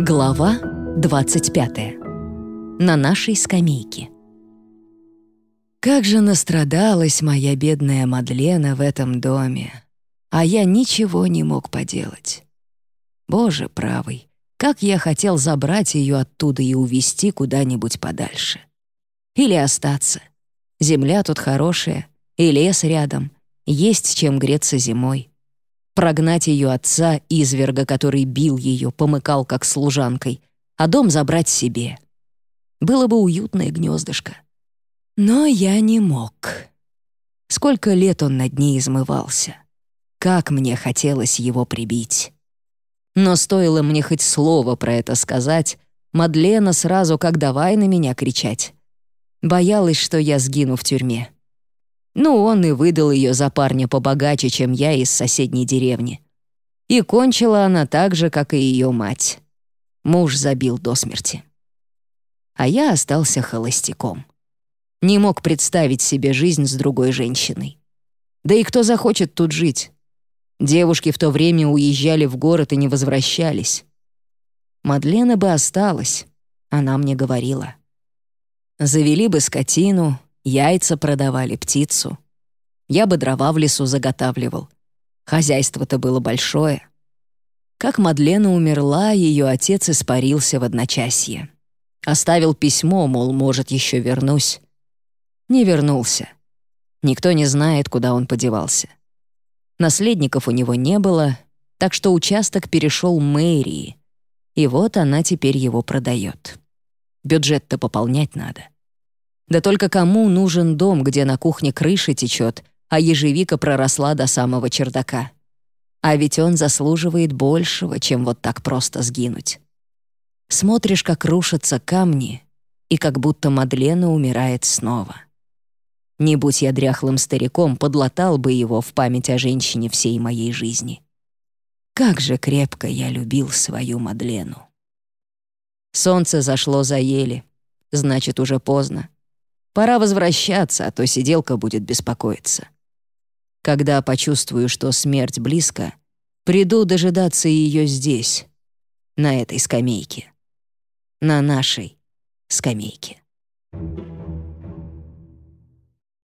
Глава 25. На нашей скамейке. Как же настрадалась моя бедная Мадлена в этом доме, а я ничего не мог поделать. Боже правый, как я хотел забрать ее оттуда и увезти куда-нибудь подальше. Или остаться. Земля тут хорошая, и лес рядом, есть чем греться зимой прогнать ее отца, изверга, который бил ее, помыкал как служанкой, а дом забрать себе. Было бы уютное гнездышко. Но я не мог. Сколько лет он над ней измывался. Как мне хотелось его прибить. Но стоило мне хоть слово про это сказать, Мадлена сразу как давай на меня кричать. Боялась, что я сгину в тюрьме. Ну, он и выдал ее за парня побогаче, чем я из соседней деревни. И кончила она так же, как и ее мать. Муж забил до смерти. А я остался холостяком. Не мог представить себе жизнь с другой женщиной. Да и кто захочет тут жить? Девушки в то время уезжали в город и не возвращались. Мадлена бы осталась, она мне говорила. Завели бы скотину, Яйца продавали, птицу. Я бы дрова в лесу заготавливал. Хозяйство-то было большое. Как Мадлена умерла, ее отец испарился в одночасье. Оставил письмо, мол, может, еще вернусь. Не вернулся. Никто не знает, куда он подевался. Наследников у него не было, так что участок перешел мэрии. И вот она теперь его продает. Бюджет-то пополнять надо. Да только кому нужен дом, где на кухне крыша течет, а ежевика проросла до самого чердака? А ведь он заслуживает большего, чем вот так просто сгинуть. Смотришь, как рушатся камни, и как будто Мадлена умирает снова. Не будь я дряхлым стариком, подлатал бы его в память о женщине всей моей жизни. Как же крепко я любил свою Мадлену. Солнце зашло за ели, значит, уже поздно. Пора возвращаться, а то сиделка будет беспокоиться. Когда почувствую, что смерть близко, приду дожидаться ее здесь, на этой скамейке. На нашей скамейке. Thank you.